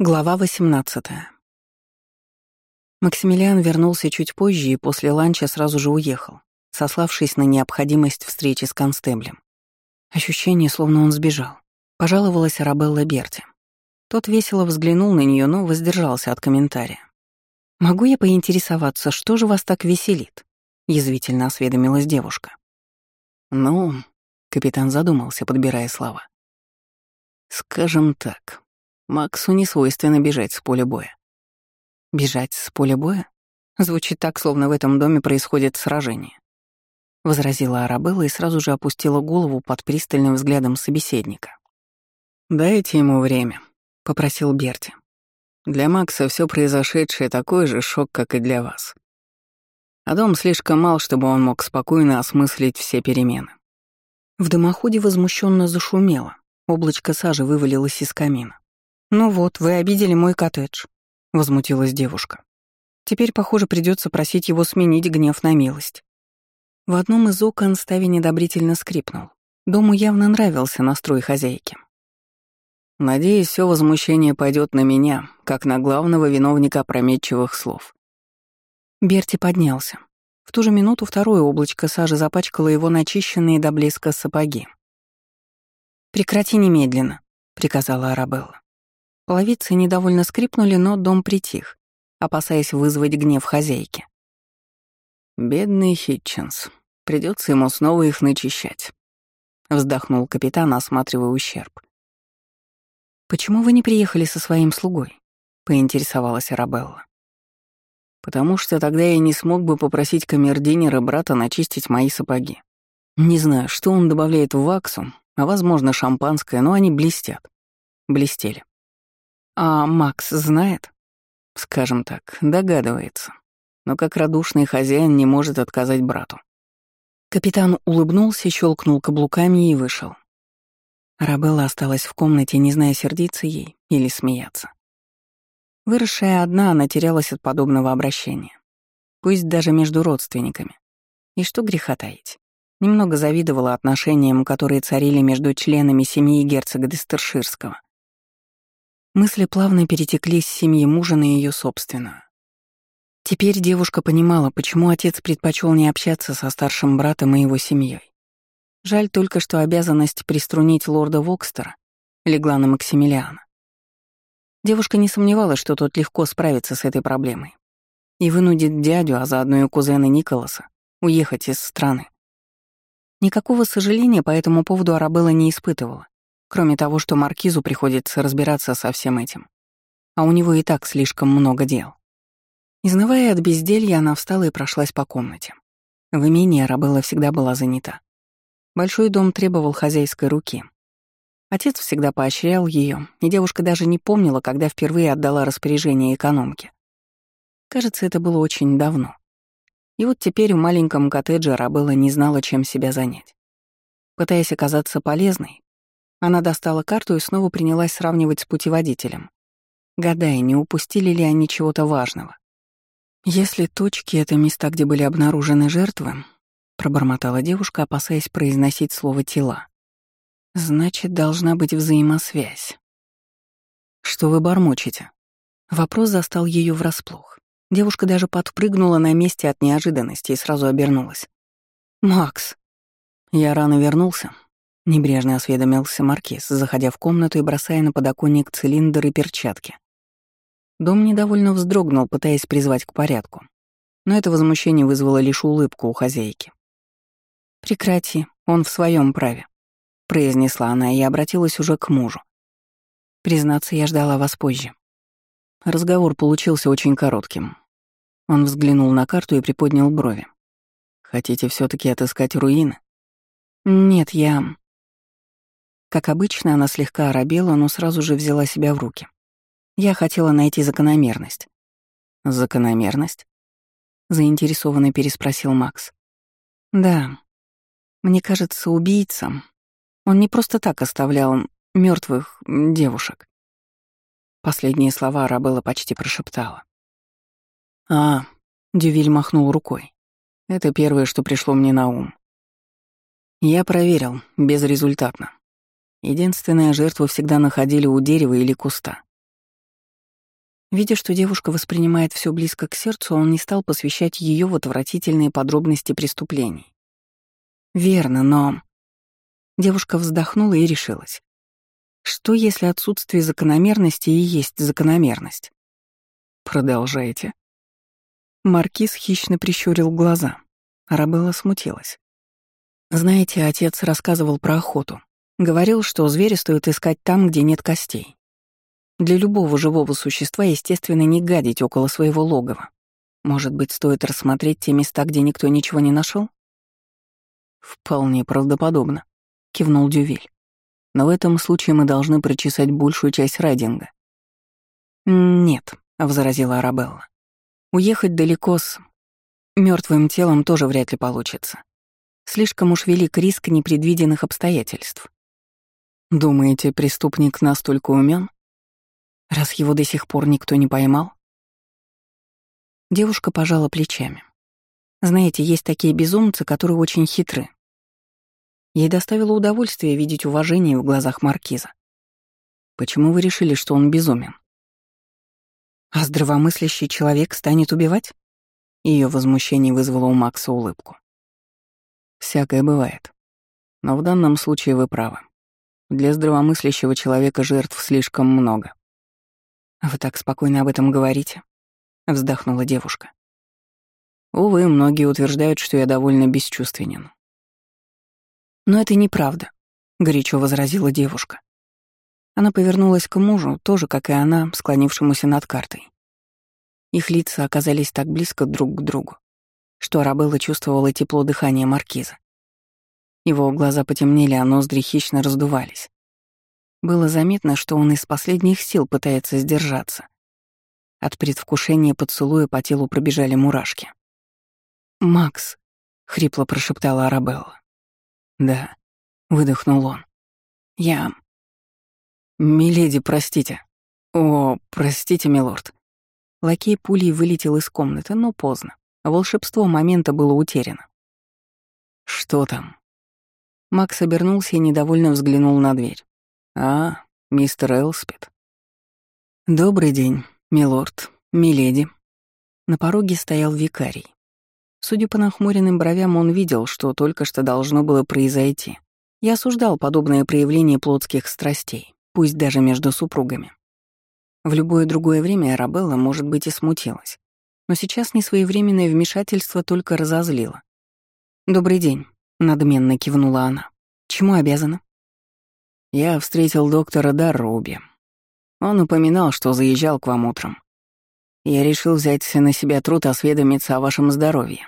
Глава 18. Максимилиан вернулся чуть позже и после ланча сразу же уехал, сославшись на необходимость встречи с констеблем. Ощущение, словно он сбежал. Пожаловалась Арабелла Берти. Тот весело взглянул на нее, но воздержался от комментария. «Могу я поинтересоваться, что же вас так веселит?» — язвительно осведомилась девушка. «Ну...» — капитан задумался, подбирая слова. «Скажем так, Максу не свойственно бежать с поля боя. «Бежать с поля боя? Звучит так, словно в этом доме происходит сражение», — возразила Арабелла и сразу же опустила голову под пристальным взглядом собеседника. «Дайте ему время», — попросил Берти. «Для Макса все произошедшее такой же шок, как и для вас. А дом слишком мал, чтобы он мог спокойно осмыслить все перемены». В дымоходе возмущенно зашумело, облачко сажи вывалилось из камина. «Ну вот, вы обидели мой коттедж», — возмутилась девушка. «Теперь, похоже, придется просить его сменить гнев на милость». В одном из окон стави недобрительно скрипнул. Дому явно нравился настрой хозяйки. «Надеюсь, все возмущение пойдет на меня, как на главного виновника опрометчивых слов». Берти поднялся. В ту же минуту второе облачко сажи запачкало его начищенные до блеска сапоги. «Прекрати немедленно», — приказала Арабелла. Половицы недовольно скрипнули, но дом притих, опасаясь вызвать гнев хозяйки. «Бедный Хитчинс. Придется ему снова их начищать», — вздохнул капитан, осматривая ущерб. «Почему вы не приехали со своим слугой?» — поинтересовалась Арабелла. «Потому что тогда я не смог бы попросить камердинера брата начистить мои сапоги. Не знаю, что он добавляет в ваксу, а, возможно, шампанское, но они блестят. Блестели. А Макс знает? Скажем так, догадывается. Но как радушный хозяин не может отказать брату. Капитан улыбнулся, щелкнул каблуками и вышел. Арабелла осталась в комнате, не зная, сердиться ей или смеяться. Выросшая одна, она терялась от подобного обращения. Пусть даже между родственниками. И что греха таить. Немного завидовала отношениям, которые царили между членами семьи герцога Дестерширского. Мысли плавно перетекли с семьи мужа на ее собственную. Теперь девушка понимала, почему отец предпочел не общаться со старшим братом и его семьей. Жаль только, что обязанность приструнить лорда Вокстера легла на Максимилиана. Девушка не сомневалась, что тот легко справится с этой проблемой и вынудит дядю, а заодно и кузена Николаса, уехать из страны. Никакого сожаления по этому поводу Арабелла не испытывала. Кроме того, что Маркизу приходится разбираться со всем этим. А у него и так слишком много дел. Изнывая от безделья, она встала и прошлась по комнате. В имении Арабелла всегда была занята. Большой дом требовал хозяйской руки. Отец всегда поощрял ее, и девушка даже не помнила, когда впервые отдала распоряжение экономке. Кажется, это было очень давно. И вот теперь в маленьком коттедже Арабелла не знала, чем себя занять. Пытаясь оказаться полезной, она достала карту и снова принялась сравнивать с путеводителем, гадая, не упустили ли они чего-то важного. «Если точки — это места, где были обнаружены жертвы», — пробормотала девушка, опасаясь произносить слово «тела», «значит, должна быть взаимосвязь». «Что вы бормочете?» Вопрос застал ее врасплох. Девушка даже подпрыгнула на месте от неожиданности и сразу обернулась. «Макс!» Я рано вернулся, Небрежно осведомился Маркиз, заходя в комнату и бросая на подоконник цилиндр и перчатки. Дом недовольно вздрогнул, пытаясь призвать к порядку. Но это возмущение вызвало лишь улыбку у хозяйки. «Прекрати, он в своем праве», — произнесла она и обратилась уже к мужу. «Признаться, я ждала вас позже». Разговор получился очень коротким. Он взглянул на карту и приподнял брови. «Хотите все таки отыскать руины?» «Нет, я...» Как обычно, она слегка оробела, но сразу же взяла себя в руки. Я хотела найти закономерность. «Закономерность?» — заинтересованно переспросил Макс. «Да. Мне кажется, убийцам он не просто так оставлял мертвых девушек». Последние слова Арабелла почти прошептала. «А», — Дювиль махнул рукой. «Это первое, что пришло мне на ум. Я проверил, безрезультатно. Единственная жертву всегда находили у дерева или куста. Видя, что девушка воспринимает все близко к сердцу, он не стал посвящать ее в отвратительные подробности преступлений. Верно, но... Девушка вздохнула и решилась. Что, если отсутствие закономерности и есть закономерность? Продолжайте. Маркиз хищно прищурил глаза. Арабелла смутилась. Знаете, отец рассказывал про охоту. Говорил, что зверя стоит искать там, где нет костей. Для любого живого существа, естественно, не гадить около своего логова. Может быть, стоит рассмотреть те места, где никто ничего не нашел? Вполне правдоподобно, кивнул Дювиль. Но в этом случае мы должны прочесать большую часть Райдинга. Нет, возразила Арабелла. Уехать далеко с мертвым телом тоже вряд ли получится. Слишком уж велик риск непредвиденных обстоятельств. Думаете, преступник настолько умен? раз его до сих пор никто не поймал? Девушка пожала плечами. Знаете, есть такие безумцы, которые очень хитры. Ей доставило удовольствие видеть уважение в глазах маркиза. Почему вы решили, что он безумен? А здравомыслящий человек станет убивать? Ее возмущение вызвало у Макса улыбку. Всякое бывает. Но в данном случае вы правы. Для здравомыслящего человека жертв слишком много. «Вы так спокойно об этом говорите?» — вздохнула девушка. «Увы, многие утверждают, что я довольно бесчувственен». «Но это неправда», — горячо возразила девушка. Она повернулась к мужу, тоже, как и она, склонившемуся над картой. Их лица оказались так близко друг к другу, что Арабелла чувствовала тепло дыхания маркиза. Его глаза потемнели, а ноздри хищно раздувались. Было заметно, что он из последних сил пытается сдержаться. От предвкушения поцелуя по телу пробежали мурашки. «Макс», — хрипло прошептала Арабелла. «Да», — выдохнул он. «Я...» «Миледи, простите». «О, простите, милорд». Лакей пулей вылетел из комнаты, но поздно. Волшебство момента было утеряно. «Что там?» Макс обернулся и недовольно взглянул на дверь. «А, мистер Элспид». «Добрый день, милорд, миледи». На пороге стоял викарий. Судя по нахмуренным бровям, он видел, что только что должно было произойти. Я осуждал подобное проявление плотских страстей, пусть даже между супругами. В любое другое время Арабелла, может быть, и смутилась. Но сейчас несвоевременное вмешательство только разозлило. «Добрый день», — надменно кивнула она. «Чему обязана?» Я встретил доктора Дарруби. Он упоминал, что заезжал к вам утром. Я решил взять на себя труд осведомиться о вашем здоровье.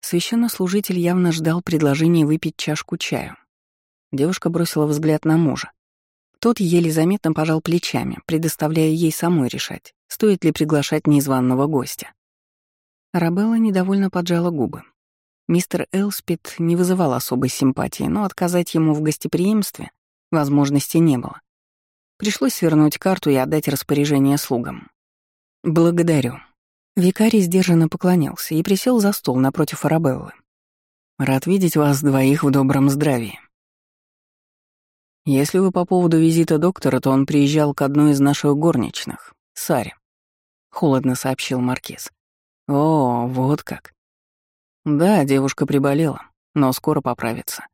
Священнослужитель явно ждал предложения выпить чашку чаю. Девушка бросила взгляд на мужа. Тот еле заметно пожал плечами, предоставляя ей самой решать, стоит ли приглашать незваного гостя. Рабелла недовольно поджала губы. Мистер Элспид не вызывал особой симпатии, но отказать ему в гостеприимстве Возможности не было. Пришлось свернуть карту и отдать распоряжение слугам. «Благодарю». Викарий сдержанно поклонился и присел за стол напротив Арабеллы. «Рад видеть вас двоих в добром здравии. Если вы по поводу визита доктора, то он приезжал к одной из наших горничных, Саре», — холодно сообщил Маркиз. «О, вот как». «Да, девушка приболела, но скоро поправится.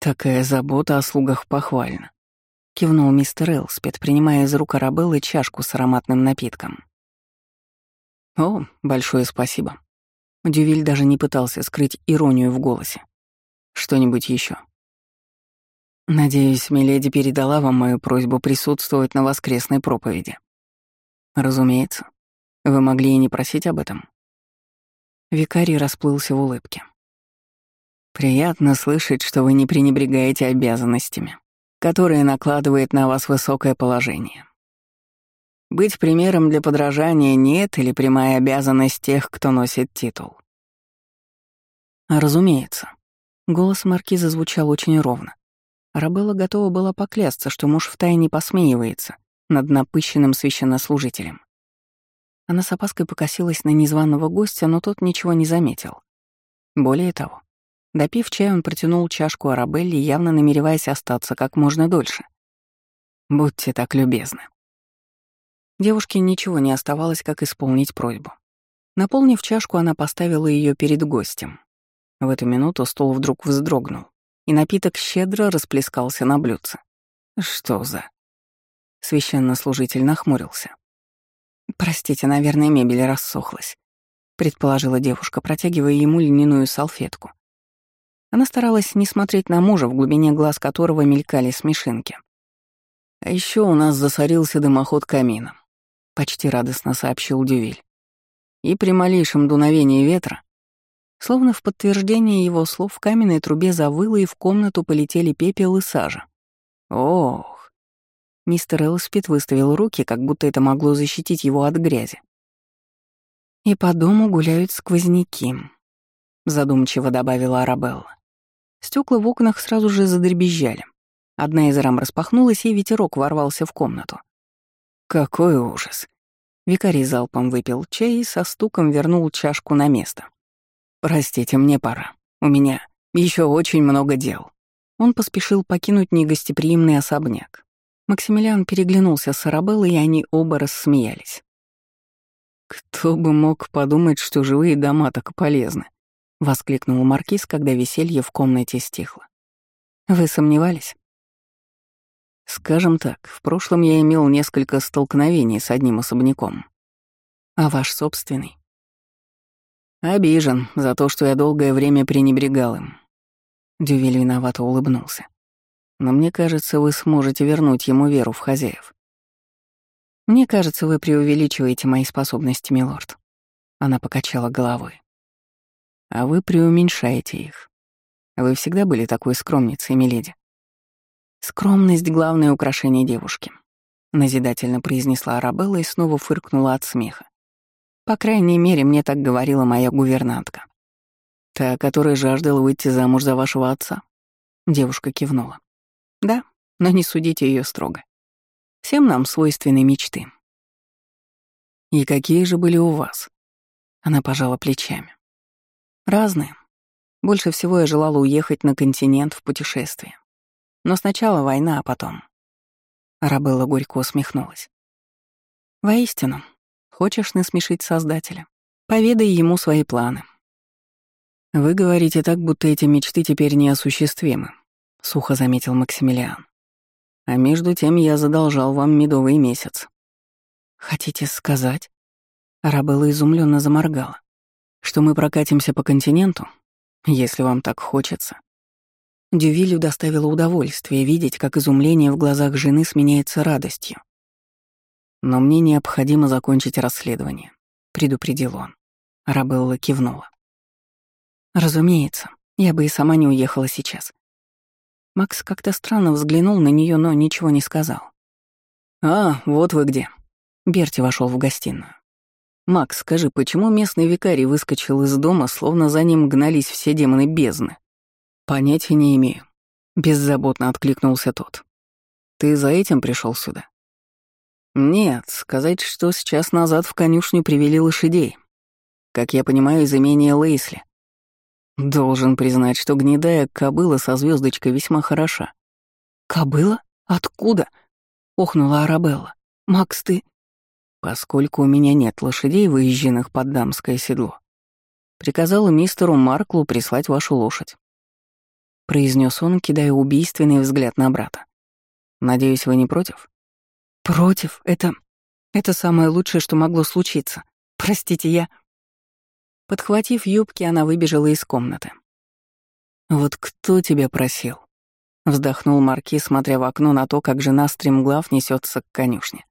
«Такая забота о слугах похвальна», — кивнул мистер Элспет, принимая из рук Арабеллы чашку с ароматным напитком. «О, большое спасибо». Дювиль даже не пытался скрыть иронию в голосе. «Что-нибудь еще? «Надеюсь, Миледи передала вам мою просьбу присутствовать на воскресной проповеди». «Разумеется. Вы могли и не просить об этом». Викарий расплылся в улыбке. Приятно слышать, что вы не пренебрегаете обязанностями, которые накладывает на вас высокое положение. Быть примером для подражания нет или прямая обязанность тех, кто носит титул. Разумеется. Голос маркиза звучал очень ровно. Рабелла готова была поклясться, что муж втайне посмеивается над напыщенным священнослужителем. Она с опаской покосилась на незваного гостя, но тот ничего не заметил. Более того, Допив чай, он протянул чашку Арабелли, явно намереваясь остаться как можно дольше. «Будьте так любезны». Девушке ничего не оставалось, как исполнить просьбу. Наполнив чашку, она поставила ее перед гостем. В эту минуту стол вдруг вздрогнул, и напиток щедро расплескался на блюдце. «Что за...» Священнослужитель нахмурился. «Простите, наверное, мебель рассохлась», — предположила девушка, протягивая ему льняную салфетку. Она старалась не смотреть на мужа, в глубине глаз которого мелькали смешинки. «А еще у нас засорился дымоход камина», — почти радостно сообщил Дювиль. И при малейшем дуновении ветра, словно в подтверждение его слов, в каменной трубе завыло, и в комнату полетели пепел и сажа. Ох! Мистер Элспид выставил руки, как будто это могло защитить его от грязи. «И по дому гуляют сквозняки», — задумчиво добавила Арабелла. Стекла в окнах сразу же задребезжали. Одна из рам распахнулась, и ветерок ворвался в комнату. «Какой ужас!» Викарий залпом выпил чай и со стуком вернул чашку на место. «Простите, мне пора. У меня еще очень много дел». Он поспешил покинуть негостеприимный особняк. Максимилиан переглянулся с Арабеллой, и они оба рассмеялись. «Кто бы мог подумать, что живые дома так полезны?» — воскликнул Маркиз, когда веселье в комнате стихло. «Вы сомневались?» Скажем так, в прошлом я имел несколько столкновений с одним особняком. А ваш собственный? Обижен за то, что я долгое время пренебрегал им. Дювель виновато улыбнулся. Но мне кажется, вы сможете вернуть ему веру в хозяев. Мне кажется, вы преувеличиваете мои способности, милорд. Она покачала головой. А вы преуменьшаете их. Вы всегда были такой скромницей, миледи. «Скромность — главное украшение девушки», — назидательно произнесла Арабелла и снова фыркнула от смеха. «По крайней мере, мне так говорила моя гувернантка». «Та, которая жаждала выйти замуж за вашего отца?» Девушка кивнула. «Да, но не судите ее строго. Всем нам свойственны мечты». «И какие же были у вас?» Она пожала плечами. «Разные. Больше всего я желала уехать на континент в путешествие. Но сначала война, а потом...» Арабелла горько усмехнулась. «Воистину, хочешь насмешить Создателя? Поведай ему свои планы». «Вы говорите так, будто эти мечты теперь неосуществимы», — сухо заметил Максимилиан. «А между тем я задолжал вам медовый месяц». «Хотите сказать?» Арабелла изумленно заморгала. «Что мы прокатимся по континенту, если вам так хочется, Дювилю доставило удовольствие видеть, как изумление в глазах жены сменяется радостью. «Но мне необходимо закончить расследование», — предупредил он. Рабелла кивнула. «Разумеется, я бы и сама не уехала сейчас». Макс как-то странно взглянул на нее, но ничего не сказал. «А, вот вы где». Берти вошел в гостиную. «Макс, скажи, почему местный викарий выскочил из дома, словно за ним гнались все демоны бездны?» «Понятия не имею», — беззаботно откликнулся тот. «Ты за этим пришел сюда?» «Нет, сказать, что сейчас назад в конюшню привели лошадей. Как я понимаю, из имения Лейсли. Должен признать, что гнедая кобыла со звездочкой весьма хороша». «Кобыла? Откуда?» — охнула Арабелла. «Макс, ты...» «Поскольку у меня нет лошадей, выезженных под дамское седло, приказала мистеру Марклу прислать вашу лошадь. — произнес он, кидая убийственный взгляд на брата. «Надеюсь, вы не против?» «Против? Это... это самое лучшее, что могло случиться. Простите, я...» Подхватив юбки, она выбежала из комнаты. «Вот кто тебя просил?» — вздохнул Марки, смотря в окно на то, как жена стремглав несется к конюшне.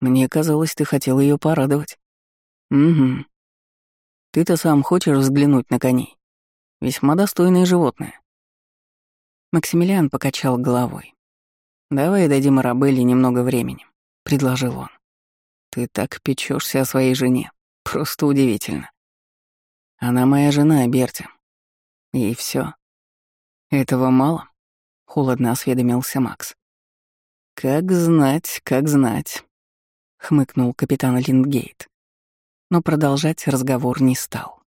«Мне казалось, ты хотел ее порадовать». «Угу. Ты-то сам хочешь взглянуть на коней?» Весьма достойное животное. Максимилиан покачал головой. «Давай дадим Арабелле немного времени», — предложил он. «Ты так печешься о своей жене. Просто удивительно. Она моя жена, Берти. И все. Этого мало?» — холодно осведомился Макс. «Как знать, как знать», — хмыкнул капитан Линдгейт. Но продолжать разговор не стал.